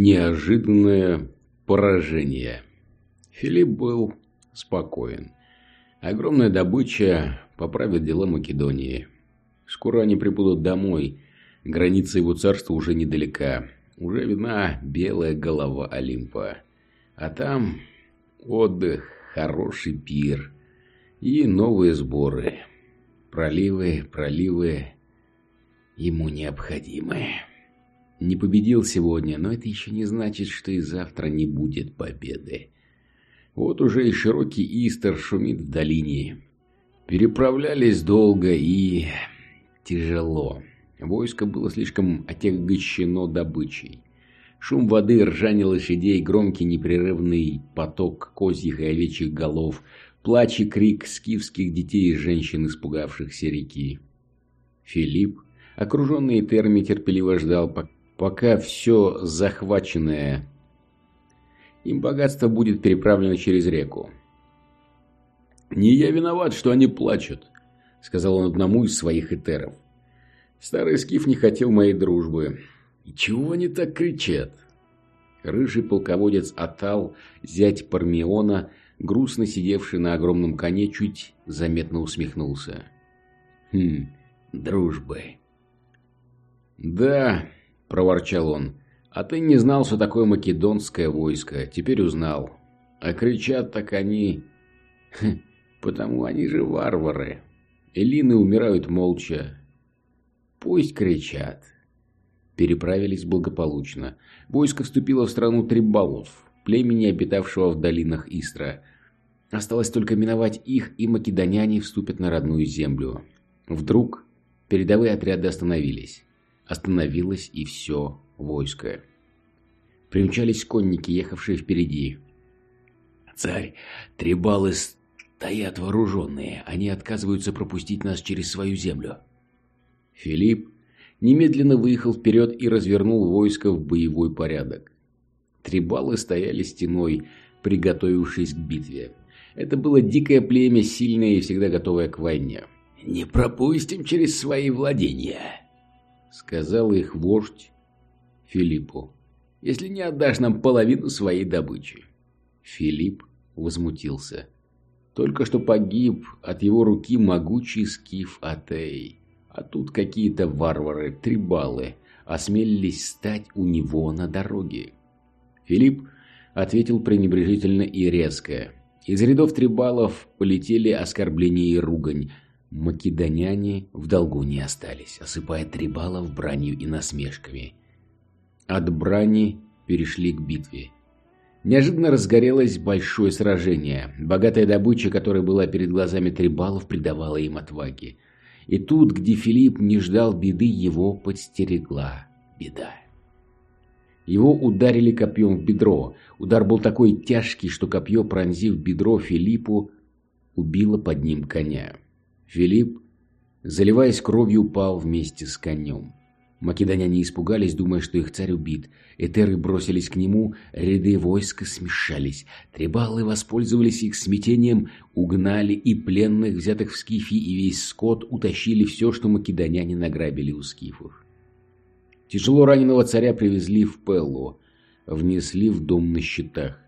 Неожиданное поражение. Филипп был спокоен. Огромная добыча поправит дела Македонии. Скоро они прибудут домой. Граница его царства уже недалека. Уже видна белая голова Олимпа. А там отдых, хороший пир и новые сборы. Проливы, проливы ему необходимы. Не победил сегодня, но это еще не значит, что и завтра не будет победы. Вот уже и широкий Истер шумит в долине. Переправлялись долго и... тяжело. Войско было слишком отягощено добычей. Шум воды, ржание лошадей, громкий непрерывный поток козьих и овечьих голов, плач и крик скифских детей и женщин, испугавшихся реки. Филипп, окруженный терми, терпеливо ждал, пока все захваченное им богатство будет переправлено через реку. «Не я виноват, что они плачут», — сказал он одному из своих этеров. «Старый скиф не хотел моей дружбы. И чего они так кричат?» Рыжий полководец Атал, зять Пармиона, грустно сидевший на огромном коне, чуть заметно усмехнулся. «Хм, дружбы». «Да», — проворчал он, а ты не знал, что такое македонское войско. Теперь узнал. А кричат так они... Потому они же варвары. Элины умирают молча. Пусть кричат. Переправились благополучно. Войско вступило в страну Трибалов, племени, обитавшего в долинах Истра. Осталось только миновать их, и македоняне вступят на родную землю. Вдруг передовые отряды остановились. Остановилось и все войско. Примчались конники, ехавшие впереди. «Царь, три стоят вооруженные. Они отказываются пропустить нас через свою землю». Филипп немедленно выехал вперед и развернул войско в боевой порядок. Три баллы стояли стеной, приготовившись к битве. Это было дикое племя, сильное и всегда готовое к войне. «Не пропустим через свои владения», — сказал их вождь Филиппу если не отдашь нам половину своей добычи. Филипп возмутился. Только что погиб от его руки могучий скиф Атей. А тут какие-то варвары, трибалы, осмелились стать у него на дороге. Филипп ответил пренебрежительно и резко. Из рядов трибалов полетели оскорбления и ругань. Македоняне в долгу не остались, осыпая трибалов бранью и насмешками. От брани перешли к битве. Неожиданно разгорелось большое сражение. Богатая добыча, которая была перед глазами Трибалов, придавала им отваги. И тут, где Филипп не ждал беды, его подстерегла беда. Его ударили копьем в бедро. Удар был такой тяжкий, что копье, пронзив бедро Филиппу, убило под ним коня. Филипп, заливаясь кровью, упал вместе с конем. Македоняне испугались, думая, что их царь убит. Этеры бросились к нему, ряды войска смешались. Трибалы воспользовались их смятением, угнали и пленных, взятых в Скифе, и весь скот утащили все, что македоняне награбили у скифов. Тяжело раненого царя привезли в Пеллу, внесли в дом на щитах.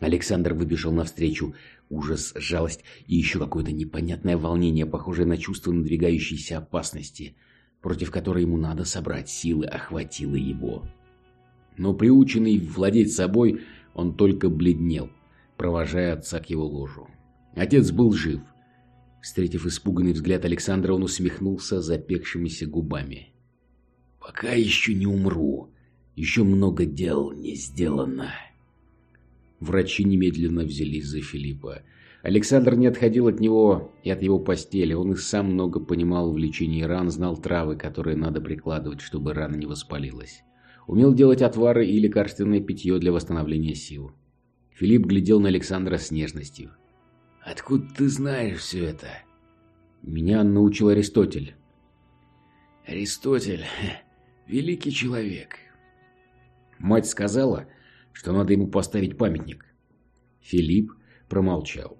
Александр выбежал навстречу. Ужас, жалость и еще какое-то непонятное волнение, похожее на чувство надвигающейся опасности – против которой ему надо собрать силы, охватило его. Но приученный владеть собой, он только бледнел, провожая отца к его ложу. Отец был жив. Встретив испуганный взгляд Александра, он усмехнулся запекшимися губами. «Пока еще не умру. Еще много дел не сделано». Врачи немедленно взялись за Филиппа. Александр не отходил от него и от его постели. Он и сам много понимал в лечении ран, знал травы, которые надо прикладывать, чтобы рана не воспалилась. Умел делать отвары и лекарственное питье для восстановления сил. Филипп глядел на Александра с нежностью. «Откуда ты знаешь все это?» «Меня научил Аристотель». «Аристотель — великий человек». Мать сказала, что надо ему поставить памятник. Филипп промолчал.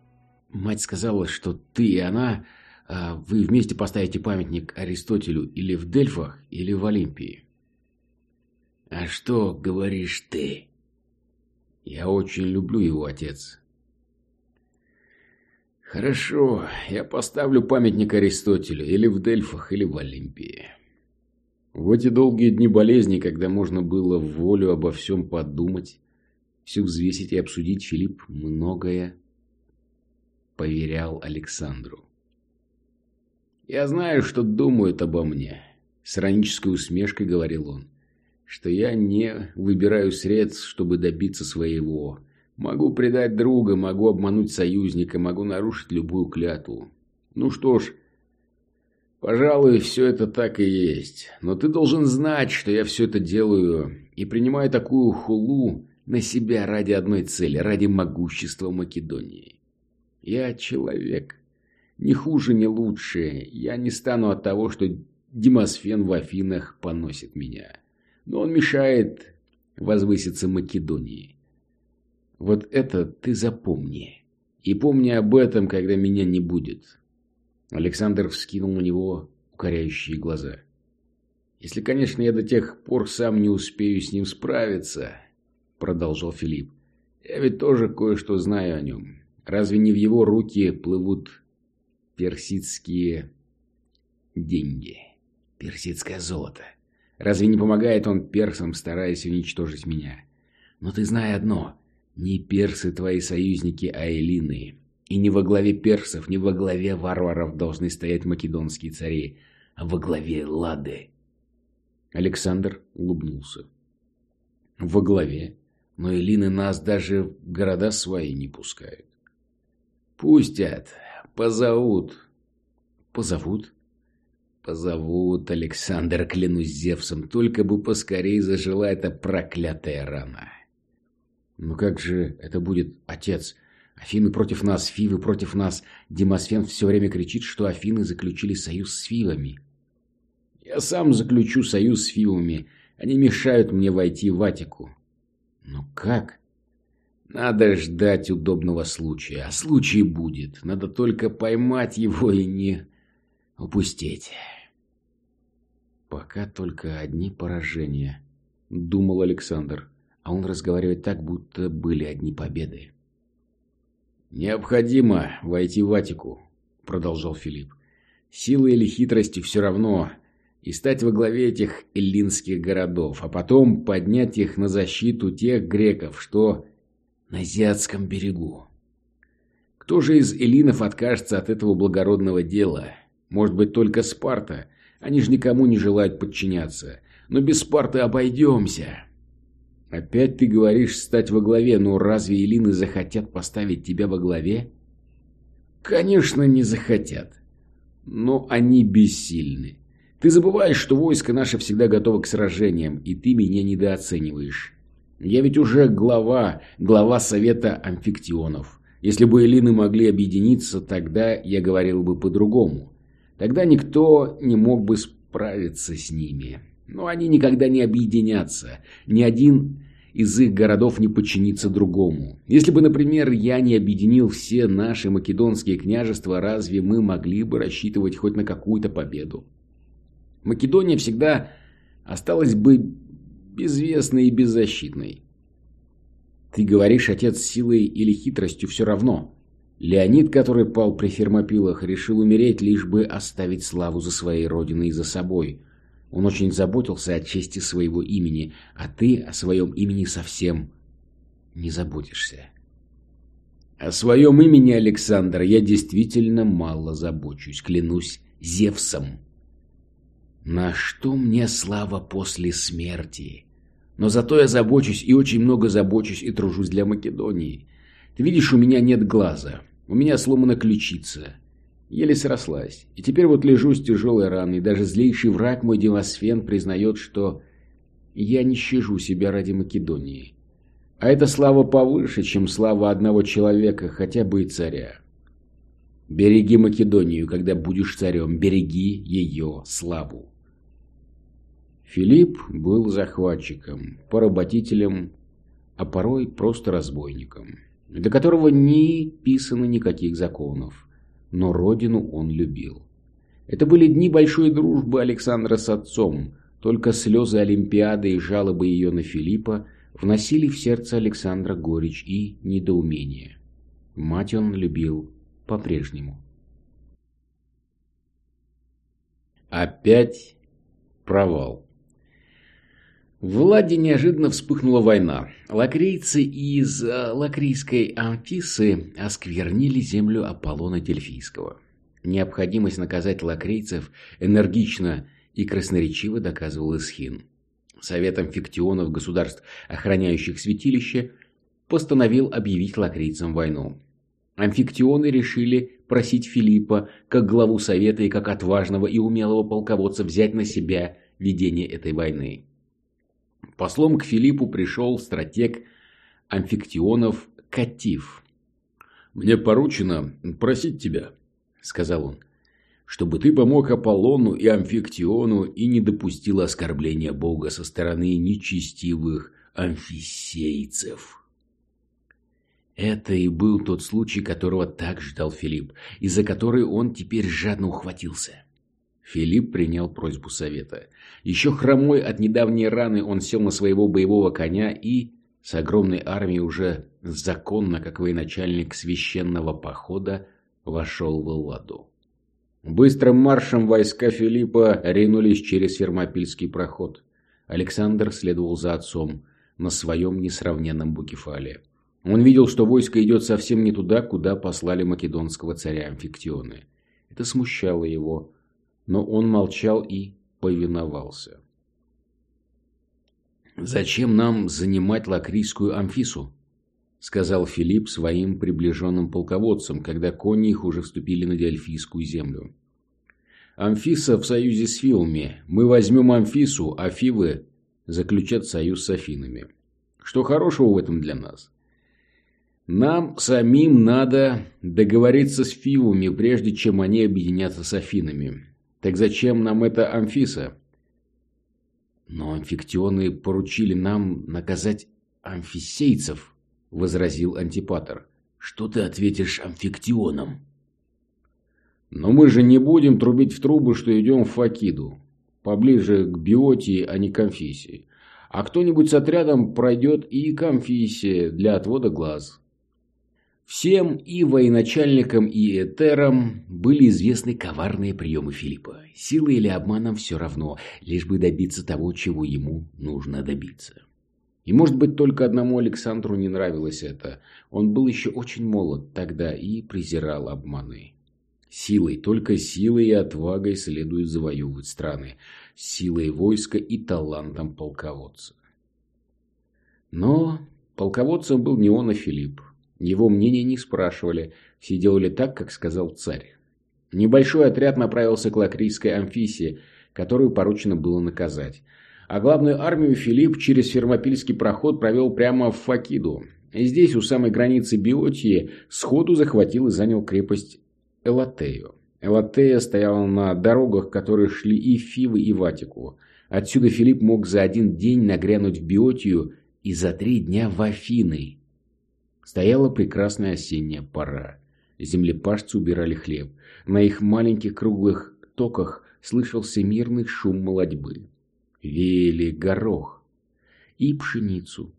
Мать сказала, что ты и она, а, вы вместе поставите памятник Аристотелю или в Дельфах, или в Олимпии. «А что говоришь ты?» «Я очень люблю его, отец». «Хорошо, я поставлю памятник Аристотелю или в Дельфах, или в Олимпии». В эти долгие дни болезни, когда можно было в волю обо всем подумать, все взвесить и обсудить, Филипп многое поверял Александру. «Я знаю, что думают обо мне», — с иронической усмешкой говорил он, «что я не выбираю средств, чтобы добиться своего. Могу предать друга, могу обмануть союзника, могу нарушить любую клятву. Ну что ж, пожалуй, все это так и есть. Но ты должен знать, что я все это делаю и принимаю такую хулу на себя ради одной цели, ради могущества Македонии. Я человек» Не хуже, не лучше. Я не стану от того, что Демосфен в Афинах поносит меня. Но он мешает возвыситься Македонии. Вот это ты запомни. И помни об этом, когда меня не будет. Александр вскинул на него укоряющие глаза. Если, конечно, я до тех пор сам не успею с ним справиться, продолжал Филипп. Я ведь тоже кое-что знаю о нем. Разве не в его руки плывут персидские деньги. Персидское золото. Разве не помогает он персам, стараясь уничтожить меня? Но ты знай одно. Не персы твои союзники, а эллины. И не во главе персов, не во главе варваров должны стоять македонские цари, а во главе Лады. Александр улыбнулся. Во главе? Но эллины нас даже в города свои не пускают. Пустят, Позовут. Позовут? Позовут, Александр, клянусь Зевсом, только бы поскорей зажила эта проклятая рана. Ну как же это будет, отец? Афины против нас, Фивы против нас. Демосфен все время кричит, что Афины заключили союз с Фивами. Я сам заключу союз с Фивами. Они мешают мне войти в Атику. Но как? Надо ждать удобного случая. А случай будет. Надо только поймать его и не упустить. Пока только одни поражения, думал Александр. А он разговаривает так, будто были одни победы. «Необходимо войти в Атику», — продолжал Филипп. «Силой или хитростью все равно, и стать во главе этих эллинских городов, а потом поднять их на защиту тех греков, что на Азиатском берегу. Кто же из эллинов откажется от этого благородного дела? Может быть, только Спарта. Они же никому не желают подчиняться. Но без Спарты обойдемся. Опять ты говоришь стать во главе, но разве эллины захотят поставить тебя во главе? Конечно, не захотят. Но они бессильны. Ты забываешь, что войско наше всегда готово к сражениям, и ты меня недооцениваешь. Я ведь уже глава, глава совета амфиктионов. Если бы эллины могли объединиться, тогда я говорил бы по-другому. Тогда никто не мог бы справиться с ними. Но они никогда не объединятся. Ни один из их городов не подчинится другому. Если бы, например, я не объединил все наши македонские княжества, разве мы могли бы рассчитывать хоть на какую-то победу? Македония всегда осталась бы безвестной и беззащитной. Ты говоришь, отец, силой или хитростью все равно. Леонид, который пал при Фермопилах, решил умереть, лишь бы оставить славу за своей родиной и за собой. Он очень заботился о чести своего имени, а ты о своем имени совсем не заботишься. О своем имени, Александр, я действительно мало забочусь, клянусь Зевсом. На что мне слава после смерти? Но зато я забочусь и очень много забочусь и тружусь для Македонии. Ты видишь, у меня нет глаза. У меня сломана ключица. Еле срослась. И теперь вот лежу с тяжелой раной. Даже злейший враг мой Демосфен признает, что я не щажу себя ради Македонии. А эта слава повыше, чем слава одного человека, хотя бы и царя. Береги Македонию, когда будешь царем. Береги ее славу. Филипп был захватчиком, поработителем, а порой просто разбойником, для которого не писано никаких законов, но родину он любил. Это были дни большой дружбы Александра с отцом, Только слезы Олимпиады и жалобы ее на Филиппа вносили в сердце Александра горечь и недоумение. Мать он любил по-прежнему. Опять провал. В Ладе неожиданно вспыхнула война. Лакрийцы из э, лакрийской Амфисы осквернили землю Аполлона Дельфийского. Необходимость наказать лакрийцев энергично и красноречиво доказывал Исхин. Советом фиктионов государств, охраняющих святилище, постановил объявить лакрийцам войну. Амфиктионы решили просить Филиппа, как главу совета и как отважного и умелого полководца, взять на себя ведение этой войны. Послом к Филиппу пришел стратег амфиктионов Катив. «Мне поручено просить тебя», — сказал он, — «чтобы ты помог Аполлону и Амфиктиону и не допустил оскорбления Бога со стороны нечестивых амфисейцев». Это и был тот случай, которого так ждал Филипп, и за который он теперь жадно ухватился. Филипп принял просьбу совета. Еще хромой от недавней раны он сел на своего боевого коня и, с огромной армией уже законно, как военачальник священного похода, вошел в Элладу. Быстрым маршем войска Филиппа ринулись через Фермопильский проход. Александр следовал за отцом на своем несравненном Букефале. Он видел, что войско идет совсем не туда, куда послали македонского царя Амфиктионы. Это смущало его, но он молчал и повиновался. «Зачем нам занимать лакрийскую Амфису?» — сказал Филипп своим приближенным полководцам, когда кони их уже вступили на Диальфийскую землю. «Амфиса в союзе с Фивами. Мы возьмем Амфису, а Фивы заключат союз с Афинами. Что хорошего в этом для нас?» Нам самим надо договориться с Фивами, прежде чем они объединятся с Афинами. Так зачем нам эта Амфиса? Но амфиктионы поручили нам наказать амфисейцев, возразил Антипатор. Что ты ответишь амфиктионам? Но мы же не будем трубить в трубы, что идем в Факиду. Поближе к Биотии, а не к Амфисии. А кто-нибудь с отрядом пройдет и к Амфисии для отвода глаз. Всем и военачальникам, и этерам были известны коварные приемы Филиппа. Силой или обманом все равно, лишь бы добиться того, чего ему нужно добиться. И может быть только одному Александру не нравилось это. Он был еще очень молод тогда и презирал обманы. Силой, только силой и отвагой следует завоевывать страны. Силой войска и талантом полководца. Но полководцем был не он, а Филипп. Его мнения не спрашивали, все делали так, как сказал царь. Небольшой отряд направился к Лакрийской амфисии, которую поручено было наказать. А главную армию Филипп через Фермопильский проход провел прямо в Факиду. Здесь, у самой границы Биотии, сходу захватил и занял крепость Элатею. Элатея стояла на дорогах, которые шли и Фивы, и в Атику. Отсюда Филипп мог за один день нагрянуть в Биотию и за три дня в Афины. Стояла прекрасная осенняя пора. Землепашцы убирали хлеб. На их маленьких круглых токах слышался мирный шум молодьбы. Веяли горох и пшеницу,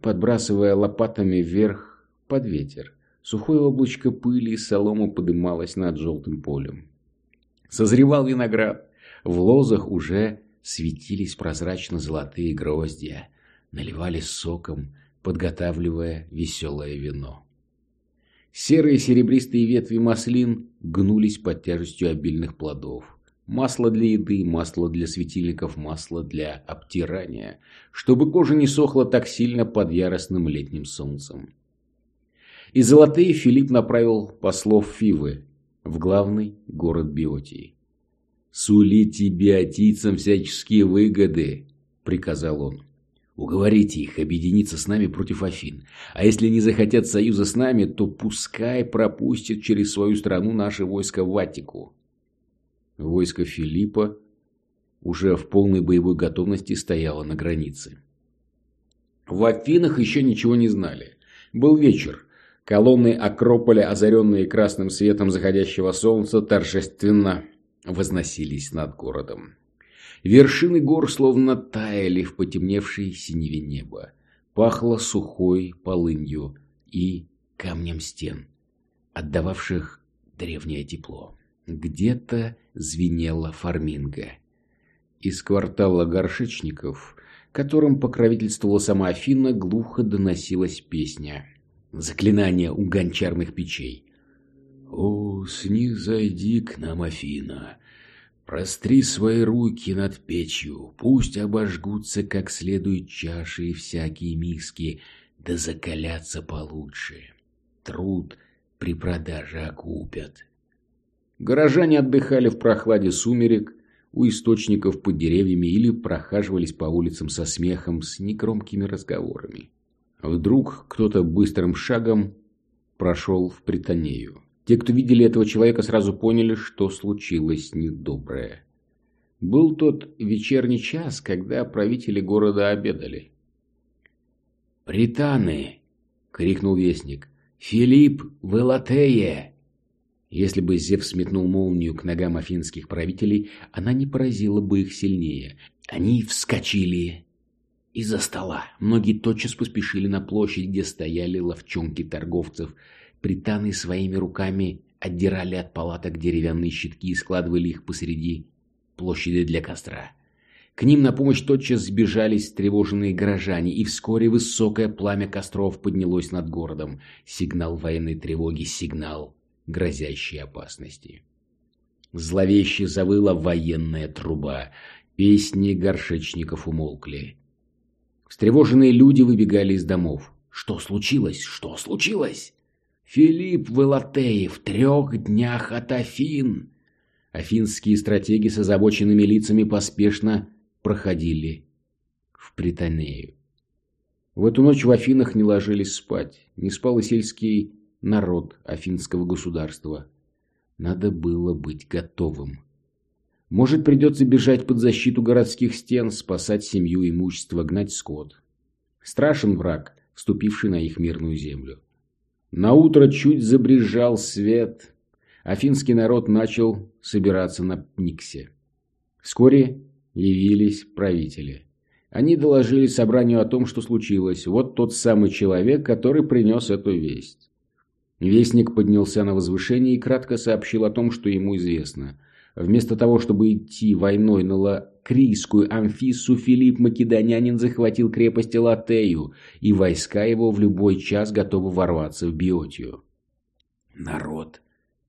подбрасывая лопатами вверх под ветер. Сухое облачко пыли и солома подымалось над желтым полем. Созревал виноград. В лозах уже светились прозрачно-золотые гроздья, наливались соком, подготавливая веселое вино. Серые серебристые ветви маслин гнулись под тяжестью обильных плодов. Масло для еды, масло для светильников, масло для обтирания, чтобы кожа не сохла так сильно под яростным летним солнцем. И золотые Филипп направил послов Фивы в главный город Биотии. «Сулите биотийцам всяческие выгоды», — приказал он. Уговорите их объединиться с нами против Афин. А если не захотят союза с нами, то пускай пропустят через свою страну наше войско в Аттику. Войско Филиппа уже в полной боевой готовности стояло на границе. В Афинах еще ничего не знали. Был вечер. Колонны Акрополя, озаренные красным светом заходящего солнца, торжественно возносились над городом. Вершины гор словно таяли в потемневшей синеве неба. Пахло сухой полынью и камнем стен, отдававших древнее тепло. Где-то звенела фарминга. Из квартала горшечников, которым покровительствовала сама Афина, глухо доносилась песня. Заклинание у гончарных печей. «О, снизойди к нам, Афина, простри свои руки над печью, пусть обожгутся как следует чаши и всякие миски, да закалятся получше. Труд при продаже окупят». Горожане отдыхали в прохладе сумерек, у источников под деревьями или прохаживались по улицам со смехом, с негромкими разговорами. Вдруг кто-то быстрым шагом прошел в Притонею. Те, кто видели этого человека, сразу поняли, что случилось недоброе. Был тот вечерний час, когда правители города обедали. «Пританы!» — крикнул вестник. «Филипп в Элатее!» Если бы Зев сметнул молнию к ногам афинских правителей, она не поразила бы их сильнее. Они вскочили из-за стола. Многие тотчас поспешили на площадь, где стояли ловчонки торговцев – Пританы своими руками отдирали от палаток деревянные щитки и складывали их посреди площади для костра. К ним на помощь тотчас сбежались тревоженные горожане, и вскоре высокое пламя костров поднялось над городом. Сигнал военной тревоги, сигнал грозящей опасности. Зловеще завыла военная труба. Песни горшечников умолкли. Встревоженные люди выбегали из домов. «Что случилось? Что случилось?» Филипп Велатеи в трех днях от Афин. Афинские стратеги с озабоченными лицами поспешно проходили в Притонею. В эту ночь в Афинах не ложились спать, не спал и сельский народ афинского государства. Надо было быть готовым. Может, придется бежать под защиту городских стен, спасать семью, имущество, гнать скот. Страшен враг, вступивший на их мирную землю. На утро чуть забрежал свет. Афинский народ начал собираться на Пниксе. Вскоре явились правители. Они доложили собранию о том, что случилось. Вот тот самый человек, который принес эту весть. Вестник поднялся на возвышение и кратко сообщил о том, что ему известно. Вместо того, чтобы идти войной на Лакрийскую Амфиссу, Филипп Македонянин захватил крепость Элатею, и войска его в любой час готовы ворваться в Биотию. Народ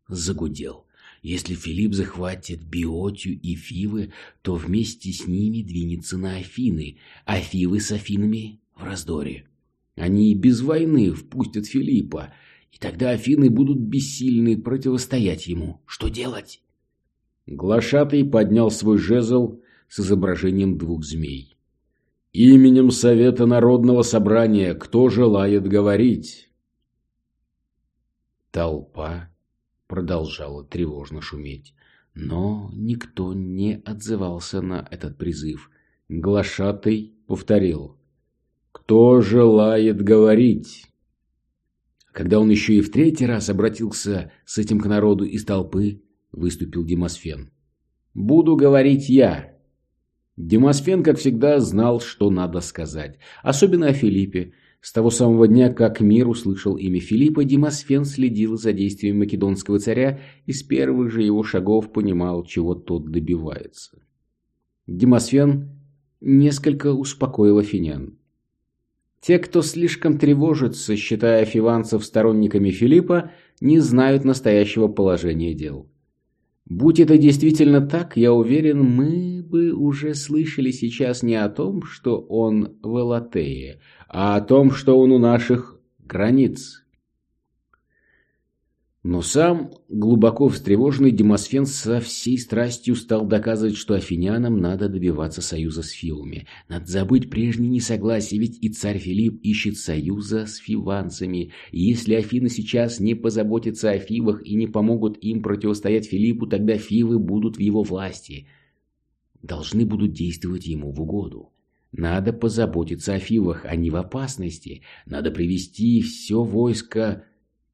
загудел. Если Филипп захватит Биотию и Фивы, то вместе с ними двинется на Афины, а Фивы с Афинами в раздоре. Они и без войны впустят Филиппа, и тогда Афины будут бессильны противостоять ему. Что делать? Глашатый поднял свой жезл с изображением двух змей. «Именем Совета Народного Собрания кто желает говорить?» Толпа продолжала тревожно шуметь, но никто не отзывался на этот призыв. Глашатый повторил «Кто желает говорить?» Когда он еще и в третий раз обратился с этим к народу из толпы, выступил Демосфен. «Буду говорить я». Демосфен, как всегда, знал, что надо сказать. Особенно о Филиппе. С того самого дня, как мир услышал имя Филиппа, Демосфен следил за действиями македонского царя и с первых же его шагов понимал, чего тот добивается. Демосфен несколько успокоил афинян. Те, кто слишком тревожится, считая фиванцев сторонниками Филиппа, не знают настоящего положения дел. Будь это действительно так, я уверен, мы бы уже слышали сейчас не о том, что он в Элатее, а о том, что он у наших границ. Но сам, глубоко встревоженный, Демосфен со всей страстью стал доказывать, что афинянам надо добиваться союза с филами. Надо забыть прежние несогласия, ведь и царь Филипп ищет союза с фиванцами. И если Афины сейчас не позаботятся о фивах и не помогут им противостоять Филиппу, тогда фивы будут в его власти. Должны будут действовать ему в угоду. Надо позаботиться о фивах, они в опасности. Надо привести все войско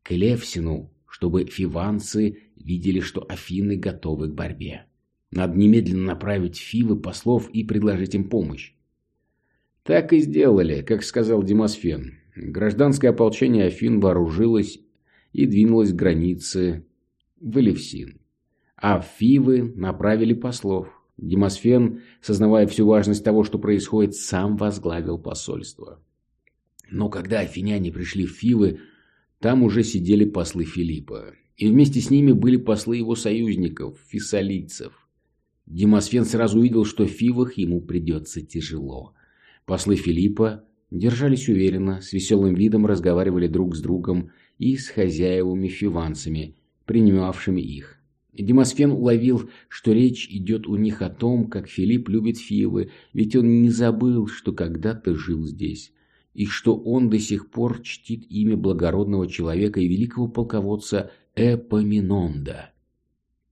к Левсину, чтобы фиванцы видели, что Афины готовы к борьбе. Надо немедленно направить Фивы послов и предложить им помощь. Так и сделали, как сказал Демосфен. Гражданское ополчение Афин вооружилось и двинулось к границе в Элевсин. А Фивы направили послов. Демосфен, сознавая всю важность того, что происходит, сам возглавил посольство. Но когда афиняне пришли в Фивы, там уже сидели послы Филиппа. И вместе с ними были послы его союзников, фессалийцев. Демосфен сразу увидел, что в Фивах ему придется тяжело. Послы Филиппа держались уверенно, с веселым видом разговаривали друг с другом и с хозяевами-фиванцами, принимавшими их. Демосфен уловил, что речь идет у них о том, как Филипп любит Фивы, ведь он не забыл, что когда-то жил здесь, и что он до сих пор чтит имя благородного человека и великого полководца Эпоминонда.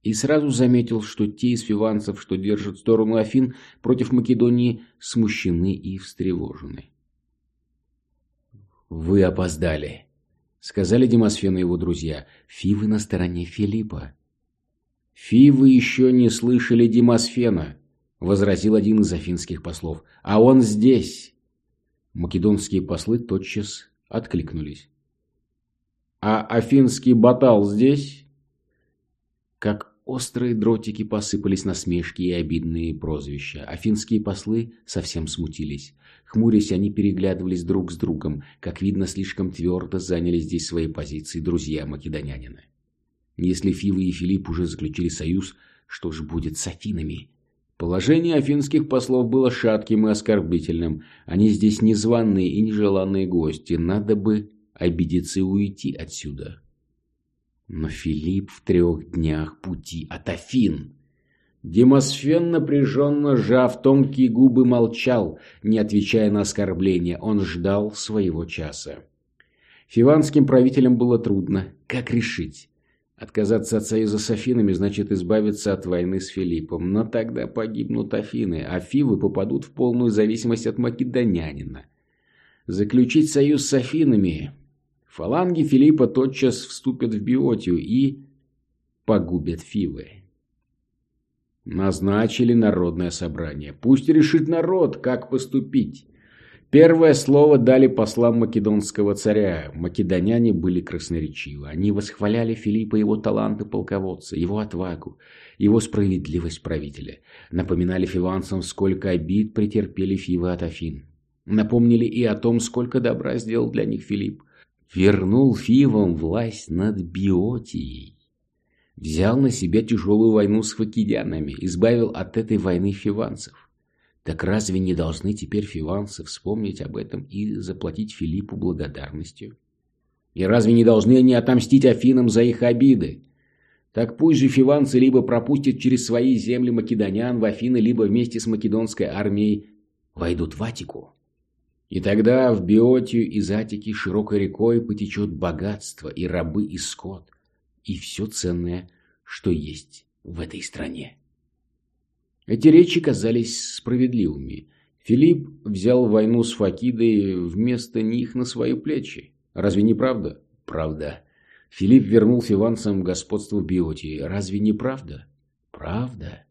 И сразу заметил, что те из фиванцев, что держат сторону Афин против Македонии, смущены и встревожены. «Вы опоздали», — сказали Демосфен и его друзья. «Фивы на стороне Филиппа». «Фивы еще не слышали Демосфена», — возразил один из афинских послов. «А он здесь». Македонские послы тотчас откликнулись. «А афинский батал здесь?» Как Острые дротики посыпались насмешки и обидные прозвища. Афинские послы совсем смутились. Хмурясь, они переглядывались друг с другом. Как видно, слишком твердо заняли здесь свои позиции друзья македонянина. Если Фивы и Филипп уже заключили союз, что же будет с Афинами? Положение афинских послов было шатким и оскорбительным. Они здесь незваные и нежеланные гости. Надо бы обидеться и уйти отсюда. Но Филипп в трех днях пути от Афин. Демосфен, напряженно сжав тонкие губы, молчал, не отвечая на оскорбления. Он ждал своего часа. Фиванским правителям было трудно. Как решить? Отказаться от союза с Афинами значит избавиться от войны с Филиппом. Но тогда погибнут Афины, а Фивы попадут в полную зависимость от македонянина. Заключить союз с Афинами Фаланги Филиппа тотчас вступят в Биотию и погубят Фивы. Назначили народное собрание. Пусть решит народ, как поступить. Первое слово дали послам македонского царя. Македоняне были красноречивы. Они восхваляли Филиппа его таланты полководца, его отвагу, его справедливость правителя. Напоминали фиванцам, сколько обид претерпели Фивы от Афин. Напомнили и о том, сколько добра сделал для них Филипп вернул Фивам власть над Биотией. Взял на себя тяжелую войну с факидянами, избавил от этой войны фиванцев. Так разве не должны теперь фиванцы вспомнить об этом и заплатить Филиппу благодарностью? И разве не должны они отомстить Афинам за их обиды? Так пусть же фиванцы либо пропустят через свои земли македонян в Афины, либо вместе с македонской армией войдут в Атику. И тогда в Биотию из Атики широкой рекой потечет богатство и рабы и скот, и все ценное, что есть в этой стране. Эти речи казались справедливыми. Филипп взял войну с Факидой вместо них на свои плечи. Разве не правда? Правда. Филипп вернул фиванцам господство в Биотии. Разве не правда? Правда.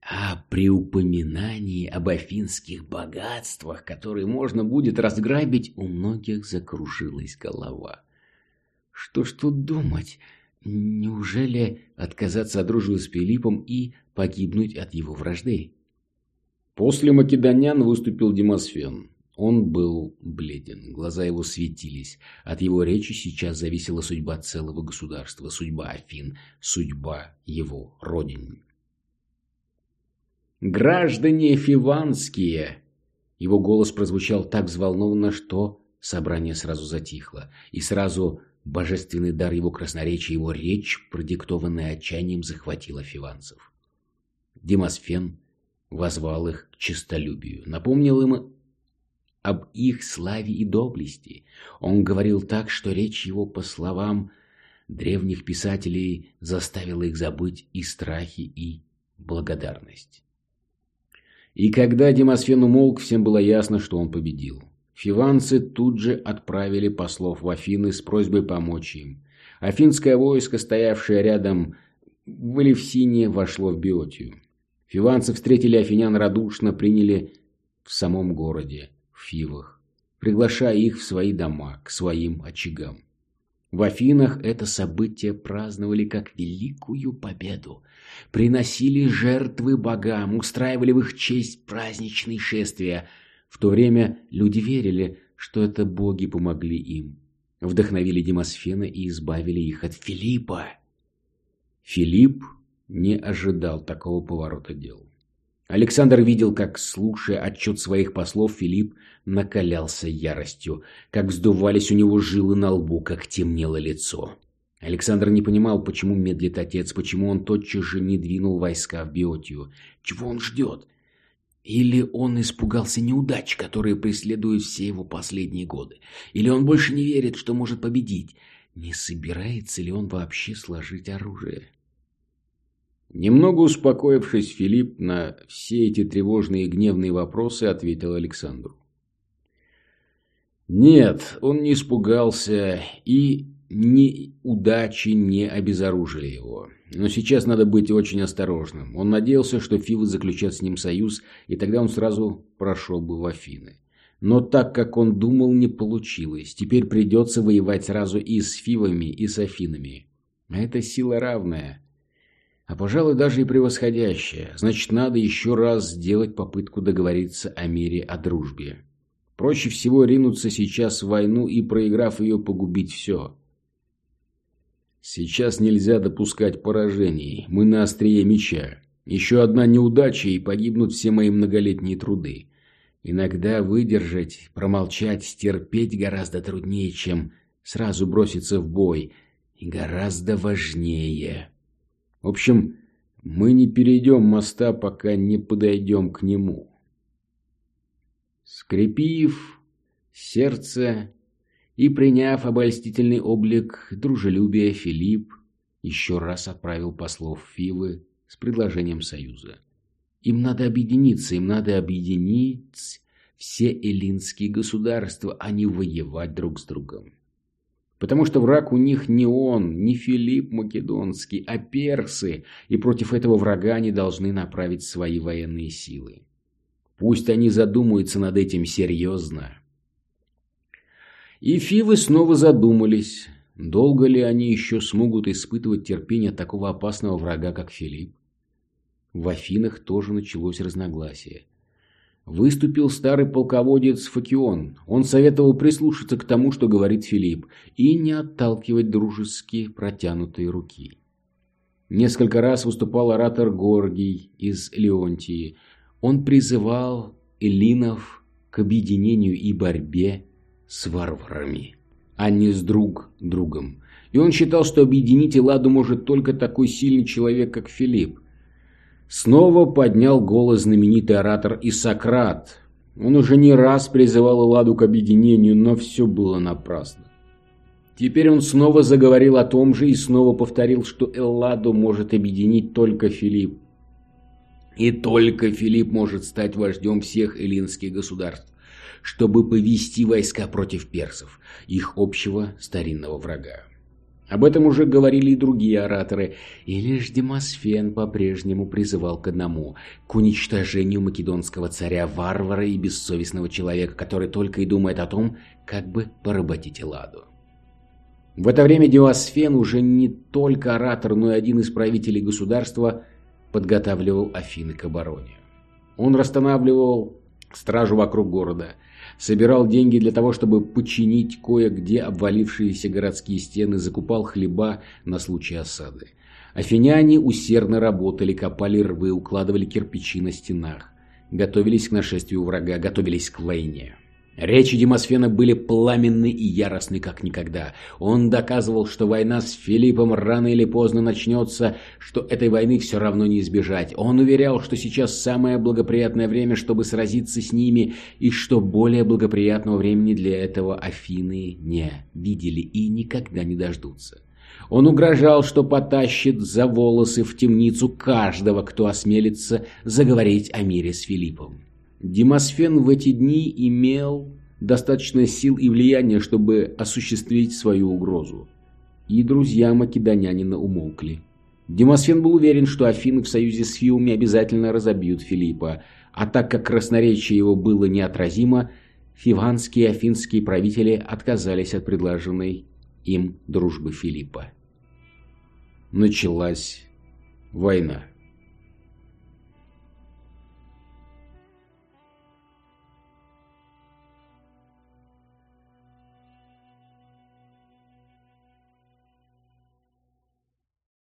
А при упоминании об афинских богатствах, которые можно будет разграбить, у многих закружилась голова. Что ж тут думать? Неужели отказаться от дружбы с Филиппом и погибнуть от его вражды? После македонян выступил Демосфен. Он был бледен, глаза его светились. От его речи сейчас зависела судьба целого государства, судьба Афин, судьба его родины. «Граждане фиванские!» Его голос прозвучал так взволнованно, что собрание сразу затихло, и сразу божественный дар его красноречия, его речь, продиктованная отчаянием, захватила фиванцев. Демосфен возвал их к честолюбию, напомнил им об их славе и доблести. Он говорил так, что речь его, по словам древних писателей, заставила их забыть и страхи, и благодарность. И когда Демосфен умолк, всем было ясно, что он победил. Фиванцы тут же отправили послов в Афины с просьбой помочь им. Афинское войско, стоявшее рядом в Элевсине, вошло в Биотию. Фиванцы встретили афинян радушно, приняли в самом городе, в Фивах, приглашая их в свои дома, к своим очагам. В Афинах это событие праздновали как великую победу. Приносили жертвы богам, устраивали в их честь праздничные шествия. В то время люди верили, что это боги помогли им. Вдохновили Демосфена и избавили их от Филиппа. Филипп не ожидал такого поворота дел. Александр видел, как, слушая отчет своих послов, Филипп накалялся яростью, как вздувались у него жилы на лбу, как темнело лицо. Александр не понимал, почему медлит отец, почему он тотчас же не двинул войска в Биотию. Чего он ждет? Или он испугался неудач, которые преследуют все его последние годы? Или он больше не верит, что может победить? Не собирается ли он вообще сложить оружие? Немного успокоившись, Филипп на все эти тревожные и гневные вопросы ответил Александру. Нет, он не испугался, и ни удачи не обезоружили его. Но сейчас надо быть очень осторожным. Он надеялся, что Фивы заключат с ним союз, и тогда он сразу прошел бы в Афины. Но так, как он думал, не получилось. Теперь придется воевать сразу и с Фивами, и с Афинами. А это сила равная а, пожалуй, даже и превосходящее. Значит, надо еще раз сделать попытку договориться о мире, о дружбе. Проще всего ринуться сейчас в войну и, проиграв ее, погубить все. Сейчас нельзя допускать поражений. Мы на острие меча. Еще одна неудача, и погибнут все мои многолетние труды. Иногда выдержать, промолчать, стерпеть гораздо труднее, чем сразу броситься в бой. И гораздо важнее. В общем, мы не перейдем моста, пока не подойдем к нему. Скрепив сердце и приняв обольстительный облик дружелюбия, Филипп еще раз отправил послов Фивы с предложением союза. Им надо объединиться, им надо объединить все эллинские государства, а не воевать друг с другом. Потому что враг у них не он, не Филипп Македонский, а персы, и против этого врага они должны направить свои военные силы. Пусть они задумаются над этим серьезно. И Фивы снова задумались, долго ли они еще смогут испытывать терпение такого опасного врага, как Филипп. В Афинах тоже началось разногласие выступил старый полководец Факион. Он советовал прислушаться к тому, что говорит Филипп, и не отталкивать дружески протянутые руки. Несколько раз выступал оратор Горгий из Леонтии. Он призывал эллинов к объединению и борьбе с варварами, а не с друг другом. И он считал, что объединить Эладу может только такой сильный человек, как Филипп. Снова поднял голос знаменитый оратор Исократ. Он уже не раз призывал Элладу к объединению, но все было напрасно. Теперь он снова заговорил о том же и снова повторил, что Элладу может объединить только Филипп. И только Филипп может стать вождем всех эллинских государств, чтобы повести войска против персов, их общего старинного врага. Об этом уже говорили и другие ораторы, и лишь Демосфен по-прежнему призывал к одному – к уничтожению македонского царя-варвара и бессовестного человека, который только и думает о том, как бы поработить Эладу. В это время Демосфен уже не только оратор, но и один из правителей государства подготавливал Афины к обороне. Он расстанавливал стражу вокруг города – собирал деньги для того, чтобы починить кое-где обвалившиеся городские стены, закупал хлеба на случай осады. Афиняне усердно работали, копали рвы, укладывали кирпичи на стенах, готовились к нашествию врага, готовились к войне. Речи Демосфена были пламенны и яростны, как никогда. Он доказывал, что война с Филиппом рано или поздно начнется, что этой войны все равно не избежать. Он уверял, что сейчас самое благоприятное время, чтобы сразиться с ними, и что более благоприятного времени для этого Афины не видели и никогда не дождутся. Он угрожал, что потащит за волосы в темницу каждого, кто осмелится заговорить о мире с Филиппом. Демосфен в эти дни имел достаточно сил и влияния, чтобы осуществить свою угрозу. И друзья македонянина умолкли. Демосфен был уверен, что Афины в союзе с Фиуми обязательно разобьют Филиппа, а так как красноречие его было неотразимо, фиванские и афинские правители отказались от предложенной им дружбы Филиппа. Началась война.